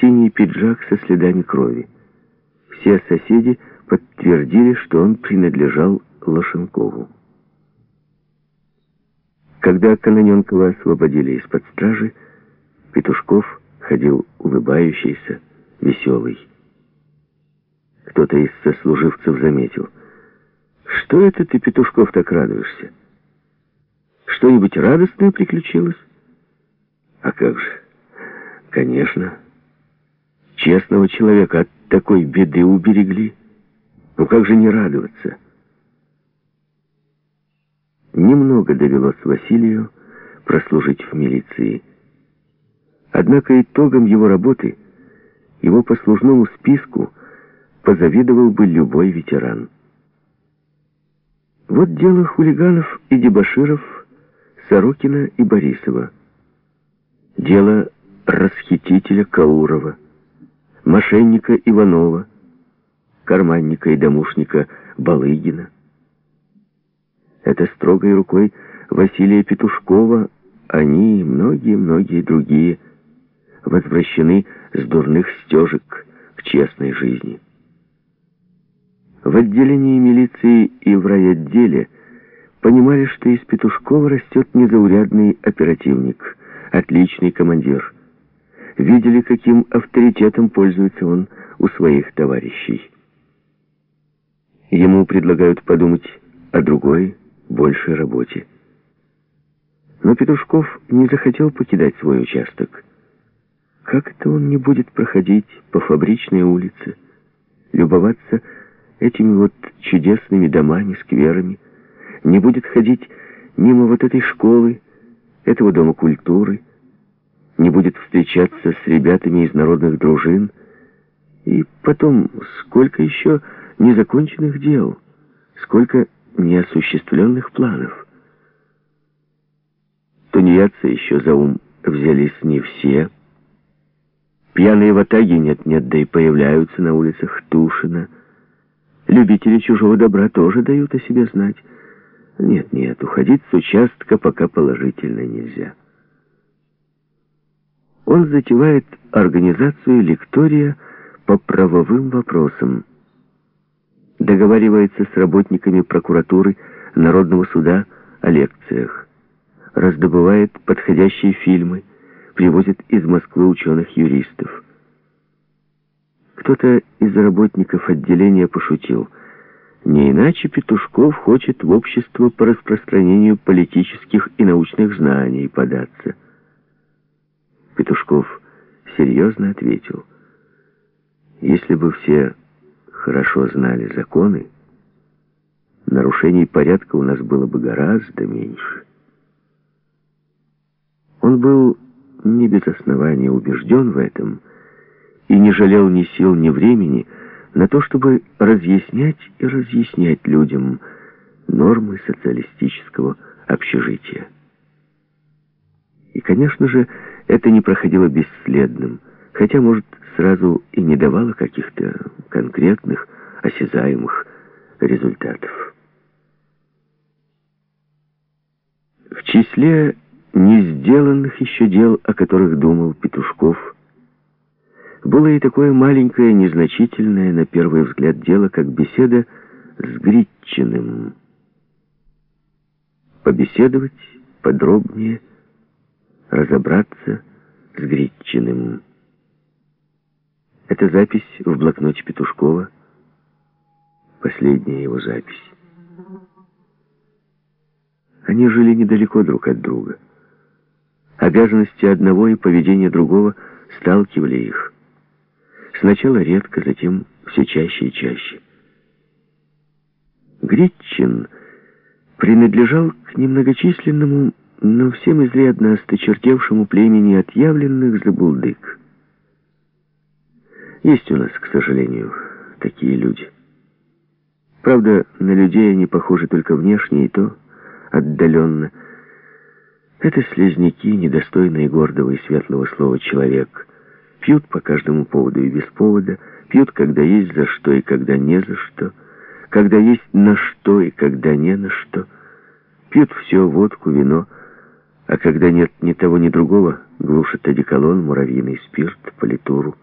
синий пиджак со следами крови. Все соседи подтвердили, что он принадлежал Лошенкову. Когда Каноненкова освободили из-под стражи, Петушков ходил улыбающийся, веселый. Кто-то из сослуживцев заметил. «Что это ты, Петушков, так радуешься? Что-нибудь радостное приключилось?» «А как же? Конечно. Честного человека от такой беды уберегли. Ну как же не радоваться?» Немного довелось Василию прослужить в милиции. Однако итогом его работы, его послужному списку, позавидовал бы любой ветеран. Вот дело хулиганов и дебоширов Сорокина и Борисова. Дело расхитителя Каурова, мошенника Иванова, карманника и домушника Балыгина. Это строгой рукой Василия Петушкова они и многие-многие другие возвращены с дурных стежек к честной жизни. В отделении милиции и в райотделе понимали, что из Петушкова растет незаурядный оперативник, отличный командир. Видели, каким авторитетом пользуется он у своих товарищей. Ему предлагают подумать о другой, большей работе. Но Петушков не захотел покидать свой участок. Как это он не будет проходить по фабричной улице, любоваться этими вот чудесными домами, скверами, не будет ходить мимо вот этой школы, этого дома культуры, не будет встречаться с ребятами из народных дружин, и потом, сколько еще незаконченных дел, сколько неосуществленных планов. Тунеядцы еще за ум взялись не все. Пьяные ватаги нет-нет, да и появляются на улицах Тушина. Любители чужого добра тоже дают о себе знать. Нет-нет, уходить с участка пока положительно нельзя. Он затевает организацию лектория по правовым вопросам договаривается с работниками прокуратуры Народного суда о лекциях, раздобывает подходящие фильмы, привозит из Москвы ученых-юристов. Кто-то из работников отделения пошутил, не иначе Петушков хочет в общество по распространению политических и научных знаний податься. Петушков серьезно ответил, если бы все хорошо знали законы, нарушений порядка у нас было бы гораздо меньше. Он был не без основания убежден в этом и не жалел ни сил, ни времени на то, чтобы разъяснять и разъяснять людям нормы социалистического общежития. И, конечно же, это не проходило бесследным, хотя, может, сразу и не давало каких-то конкретных, осязаемых результатов. В числе не сделанных еще дел, о которых думал Петушков, было и такое маленькое, незначительное, на первый взгляд, дело, как беседа с Гритчиным. Побеседовать подробнее, разобраться с Гритчиным. Это запись в блокноте Петушкова. Последняя его запись. Они жили недалеко друг от друга. Обязанности одного и поведение другого сталкивали их. Сначала редко, затем все чаще и чаще. Гритчин принадлежал к немногочисленному, но всем изрядно осточертевшему племени отъявленных забулдык. Есть у нас, к сожалению, такие люди. Правда, на людей они похожи только внешне и то отдаленно. Это слезняки, недостойные гордого и светлого слова «человек». Пьют по каждому поводу и без повода, пьют, когда есть за что и когда не за что, когда есть на что и когда не на что. Пьют все, водку, вино, а когда нет ни того, ни другого, глушит одеколон, муравьиный спирт, политуру.